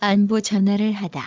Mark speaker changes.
Speaker 1: 안부 전화를 하다.